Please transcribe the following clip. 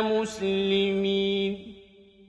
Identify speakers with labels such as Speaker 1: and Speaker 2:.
Speaker 1: مُسْلِمِينَ.